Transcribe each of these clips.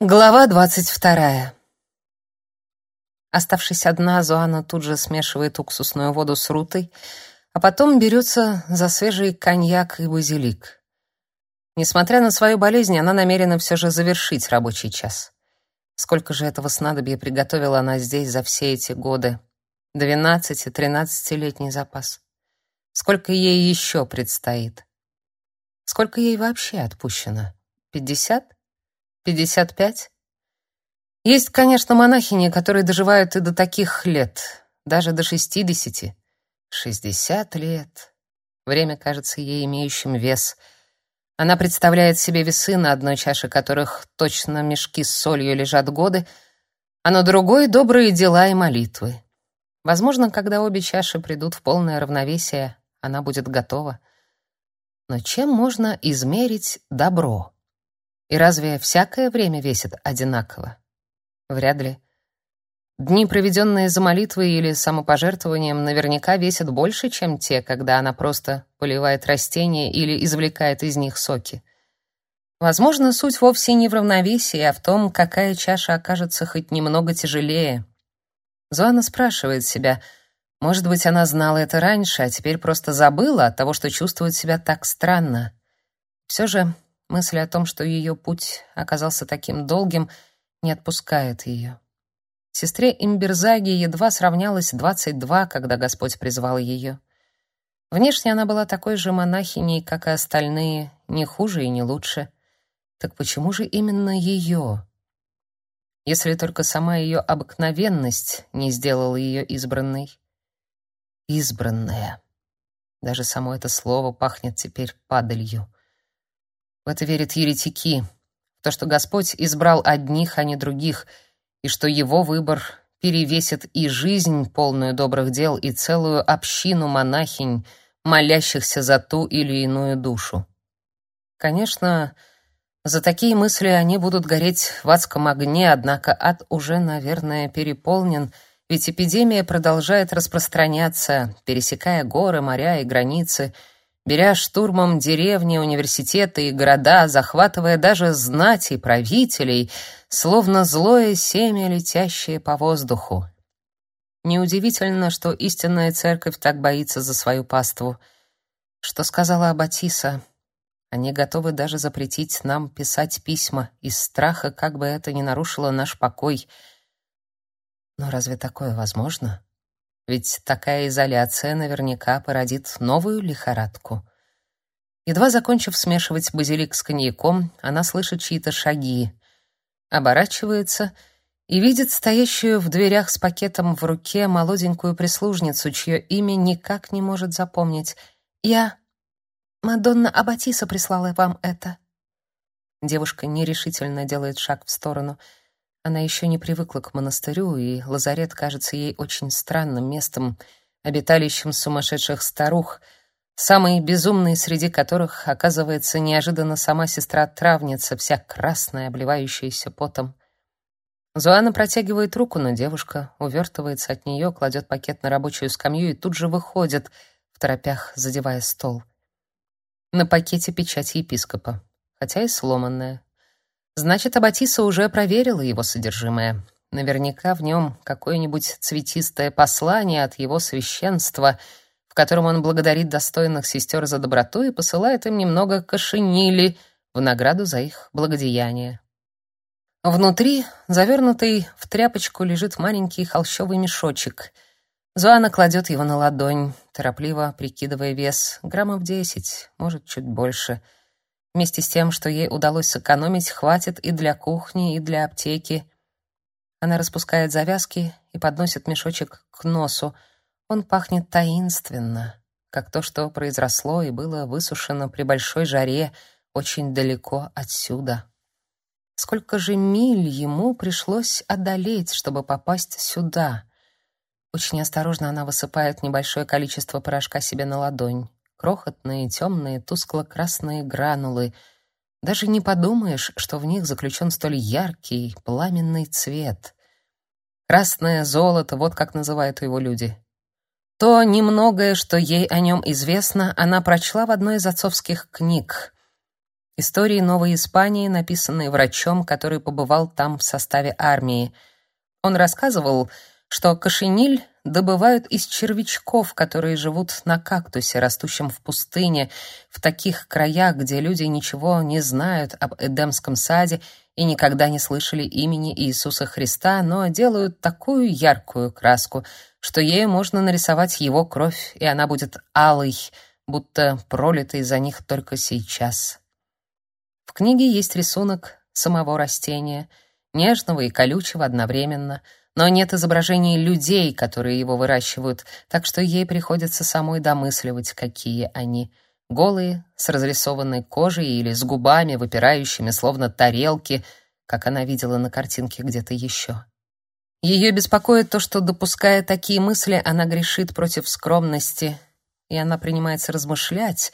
Глава двадцать вторая. Оставшись одна, Зоана тут же смешивает уксусную воду с рутой, а потом берется за свежий коньяк и базилик. Несмотря на свою болезнь, она намерена все же завершить рабочий час. Сколько же этого снадобья приготовила она здесь за все эти годы? Двенадцати-тринадцатилетний запас. Сколько ей еще предстоит? Сколько ей вообще отпущено? Пятьдесят? Пятьдесят пять? Есть, конечно, монахини, которые доживают и до таких лет, даже до шестидесяти. Шестьдесят лет. Время кажется ей имеющим вес. Она представляет себе весы, на одной чаше которых точно мешки с солью лежат годы, а на другой — добрые дела и молитвы. Возможно, когда обе чаши придут в полное равновесие, она будет готова. Но чем можно измерить добро? И разве всякое время весит одинаково? Вряд ли. Дни, проведенные за молитвой или самопожертвованием, наверняка весят больше, чем те, когда она просто поливает растения или извлекает из них соки. Возможно, суть вовсе не в равновесии, а в том, какая чаша окажется хоть немного тяжелее. Зоана спрашивает себя, может быть, она знала это раньше, а теперь просто забыла от того, что чувствует себя так странно. Все же Мысль о том, что ее путь оказался таким долгим, не отпускает ее. Сестре Имберзаги едва сравнялось 22, когда Господь призвал ее. Внешне она была такой же монахиней, как и остальные, не хуже и не лучше. Так почему же именно ее? Если только сама ее обыкновенность не сделала ее избранной. Избранная. Даже само это слово пахнет теперь падалью. В это верят еретики, в то, что Господь избрал одних, а не других, и что его выбор перевесит и жизнь, полную добрых дел, и целую общину монахинь, молящихся за ту или иную душу. Конечно, за такие мысли они будут гореть в адском огне, однако ад уже, наверное, переполнен, ведь эпидемия продолжает распространяться, пересекая горы, моря и границы — беря штурмом деревни, университеты и города, захватывая даже знать и правителей, словно злое семя, летящее по воздуху. Неудивительно, что истинная церковь так боится за свою паству. Что сказала Аббатиса? Они готовы даже запретить нам писать письма из страха, как бы это ни нарушило наш покой. Но разве такое возможно? Ведь такая изоляция наверняка породит новую лихорадку. Едва закончив смешивать базилик с коньяком, она слышит чьи-то шаги, оборачивается и видит стоящую в дверях с пакетом в руке молоденькую прислужницу, чье имя никак не может запомнить. «Я... Мадонна Аббатиса прислала вам это». Девушка нерешительно делает шаг в сторону — она еще не привыкла к монастырю, и лазарет кажется ей очень странным местом, обиталищем сумасшедших старух, самой безумной среди которых оказывается неожиданно сама сестра-травница, вся красная, обливающаяся потом. Зоана протягивает руку, но девушка увертывается от нее, кладет пакет на рабочую скамью и тут же выходит, в торопях задевая стол. На пакете печать епископа, хотя и сломанная. Значит, Аббатиса уже проверила его содержимое. Наверняка в нем какое-нибудь цветистое послание от его священства, в котором он благодарит достойных сестер за доброту и посылает им немного кошенили в награду за их благодеяние. Внутри, завернутый в тряпочку, лежит маленький холщовый мешочек. Зоана кладет его на ладонь, торопливо прикидывая вес, граммов десять, может, чуть больше — Вместе с тем, что ей удалось сэкономить, хватит и для кухни, и для аптеки. Она распускает завязки и подносит мешочек к носу. Он пахнет таинственно, как то, что произросло и было высушено при большой жаре очень далеко отсюда. Сколько же миль ему пришлось одолеть, чтобы попасть сюда? Очень осторожно она высыпает небольшое количество порошка себе на ладонь крохотные, темные, тускло-красные гранулы. Даже не подумаешь, что в них заключен столь яркий, пламенный цвет. Красное золото, вот как называют его люди. То немногое, что ей о нем известно, она прочла в одной из отцовских книг. Истории Новой Испании, написанные врачом, который побывал там в составе армии. Он рассказывал, что кошениль добывают из червячков, которые живут на кактусе, растущем в пустыне, в таких краях, где люди ничего не знают об Эдемском саде и никогда не слышали имени Иисуса Христа, но делают такую яркую краску, что ею можно нарисовать его кровь, и она будет алой, будто пролитой за них только сейчас. В книге есть рисунок самого растения, нежного и колючего одновременно — но нет изображений людей, которые его выращивают, так что ей приходится самой домысливать, какие они. Голые, с разрисованной кожей или с губами, выпирающими, словно тарелки, как она видела на картинке где-то еще. Ее беспокоит то, что, допуская такие мысли, она грешит против скромности, и она принимается размышлять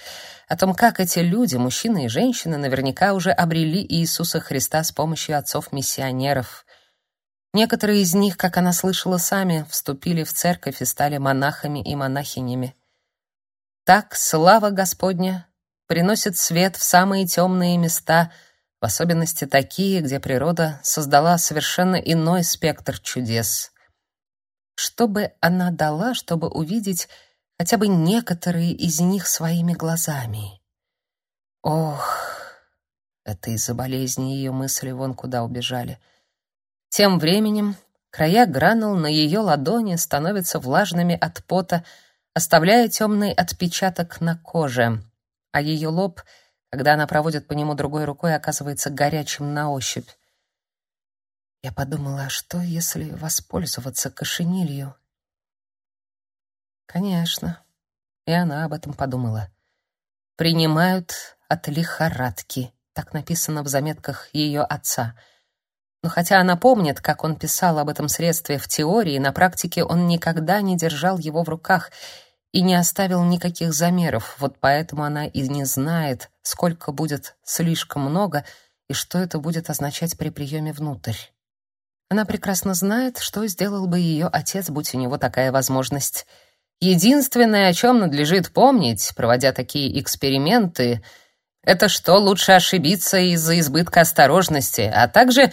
о том, как эти люди, мужчины и женщины, наверняка уже обрели Иисуса Христа с помощью отцов-миссионеров — Некоторые из них, как она слышала сами, вступили в церковь и стали монахами и монахинями. Так слава Господня приносит свет в самые темные места, в особенности такие, где природа создала совершенно иной спектр чудес. Что бы она дала, чтобы увидеть хотя бы некоторые из них своими глазами? Ох, это из-за болезни ее мысли вон куда убежали — тем временем края гранул на ее ладони становятся влажными от пота, оставляя темный отпечаток на коже, а ее лоб, когда она проводит по нему другой рукой, оказывается горячим на ощупь. Я подумала, а что, если воспользоваться кошенилью? Конечно, и она об этом подумала. Принимают от лихорадки, так написано в заметках ее отца — но хотя она помнит, как он писал об этом средстве в теории, на практике он никогда не держал его в руках и не оставил никаких замеров. Вот поэтому она и не знает, сколько будет слишком много и что это будет означать при приеме внутрь. Она прекрасно знает, что сделал бы ее отец, будь у него такая возможность. Единственное, о чем надлежит помнить, проводя такие эксперименты, это что лучше ошибиться из-за избытка осторожности, а также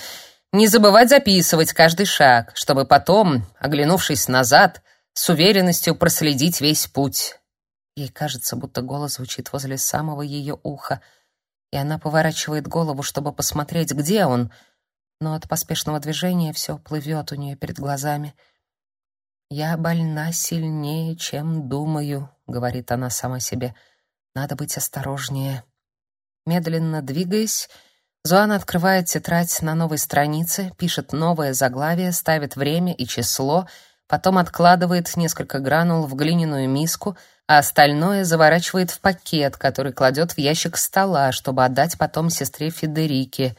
не забывать записывать каждый шаг, чтобы потом, оглянувшись назад, с уверенностью проследить весь путь. Ей кажется, будто голос звучит возле самого ее уха, и она поворачивает голову, чтобы посмотреть, где он, но от поспешного движения все плывет у нее перед глазами. «Я больна сильнее, чем думаю», — говорит она сама себе. «Надо быть осторожнее». Медленно двигаясь, Зоана открывает тетрадь на новой странице, пишет новое заглавие, ставит время и число, потом откладывает несколько гранул в глиняную миску, а остальное заворачивает в пакет, который кладет в ящик стола, чтобы отдать потом сестре Федерике.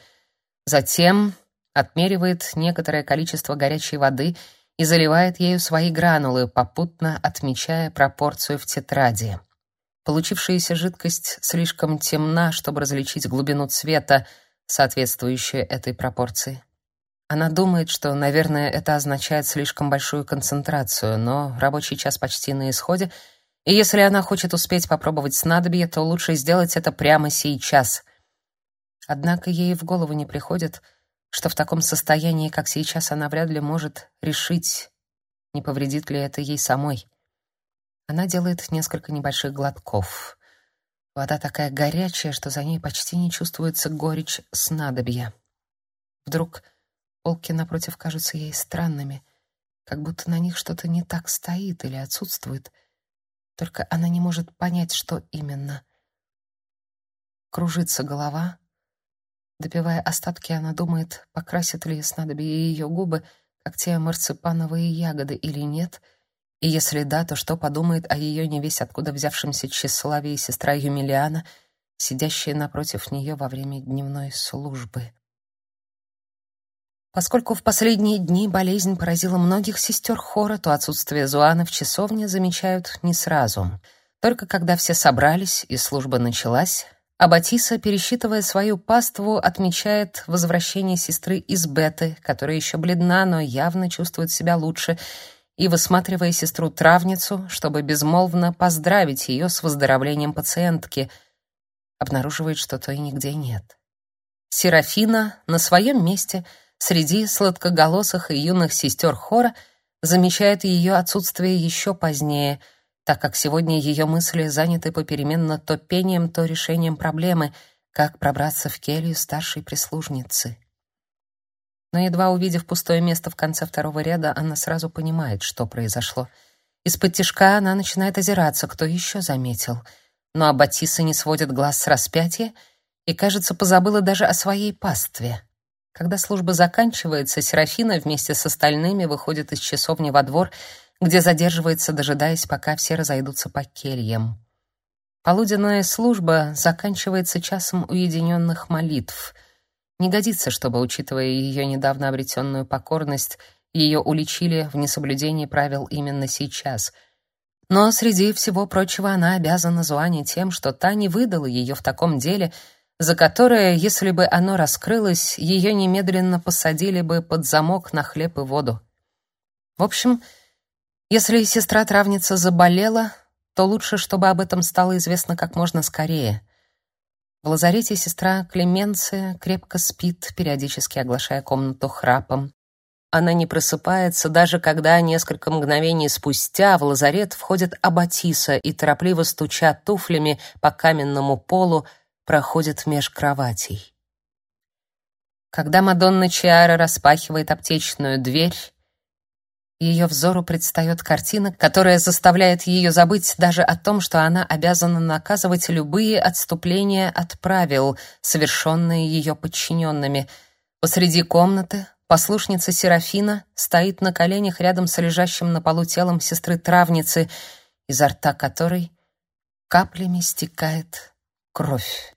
Затем отмеривает некоторое количество горячей воды и заливает ею свои гранулы, попутно отмечая пропорцию в тетради. Получившаяся жидкость слишком темна, чтобы различить глубину цвета, соответствующее этой пропорции. Она думает, что, наверное, это означает слишком большую концентрацию, но рабочий час почти на исходе, и если она хочет успеть попробовать снадобье, то лучше сделать это прямо сейчас. Однако ей в голову не приходит, что в таком состоянии, как сейчас, она вряд ли может решить, не повредит ли это ей самой. Она делает несколько небольших глотков. Вода такая горячая, что за ней почти не чувствуется горечь снадобья. Вдруг полки напротив кажутся ей странными, как будто на них что-то не так стоит или отсутствует. Только она не может понять, что именно. Кружится голова. Допивая остатки, она думает, покрасит ли снадобье ее губы, как те марципановые ягоды или нет — и если да, то что подумает о ее невесть откуда взявшемся тщеславии сестра Юмилиана, сидящая напротив нее во время дневной службы? Поскольку в последние дни болезнь поразила многих сестер хора, то отсутствие Зуаны в часовне замечают не сразу. Только когда все собрались и служба началась, Аббатиса, пересчитывая свою паству, отмечает возвращение сестры из Беты, которая еще бледна, но явно чувствует себя лучше, и высматривая сестру-травницу, чтобы безмолвно поздравить ее с выздоровлением пациентки. обнаруживает, что той нигде нет. Серафина на своем месте среди сладкоголосых и юных сестер хора замечает ее отсутствие еще позднее, так как сегодня ее мысли заняты попеременно то пением, то решением проблемы, как пробраться в келью старшей прислужницы. Но едва увидев пустое место в конце второго ряда, она сразу понимает, что произошло. Из-под тишка она начинает озираться, кто еще заметил. Но Аббатиса не сводит глаз с распятия — и, кажется, позабыла даже о своей пастве. Когда служба заканчивается, Серафина вместе с остальными выходит из часовни во двор, где задерживается, дожидаясь, пока все разойдутся по кельям. Полуденная служба заканчивается часом уединенных молитв. Не годится, чтобы, учитывая ее недавно обретенную покорность, ее уличили в несоблюдении правил именно сейчас. Но среди всего прочего она обязана Зуане тем, что та не выдала ее в таком деле — за которое, если бы оно раскрылось, ее немедленно посадили бы под замок на хлеб и воду. В общем, если сестра-травница заболела, то лучше, чтобы об этом стало известно как можно скорее. В лазарете сестра Клеменция крепко спит, периодически оглашая комнату храпом. Она не просыпается, даже когда несколько мгновений спустя в лазарет входит Абатиса и, торопливо стуча туфлями по каменному полу, проходит меж кроватей. Когда Мадонна Чиара распахивает аптечную дверь, ее взору предстает картина, которая заставляет ее забыть даже о том, что она обязана наказывать любые отступления от правил, совершенные ее подчиненными. Посреди комнаты послушница Серафина стоит на коленях рядом с лежащим на полу телом сестры-травницы, изо рта которой каплями стекает кровь.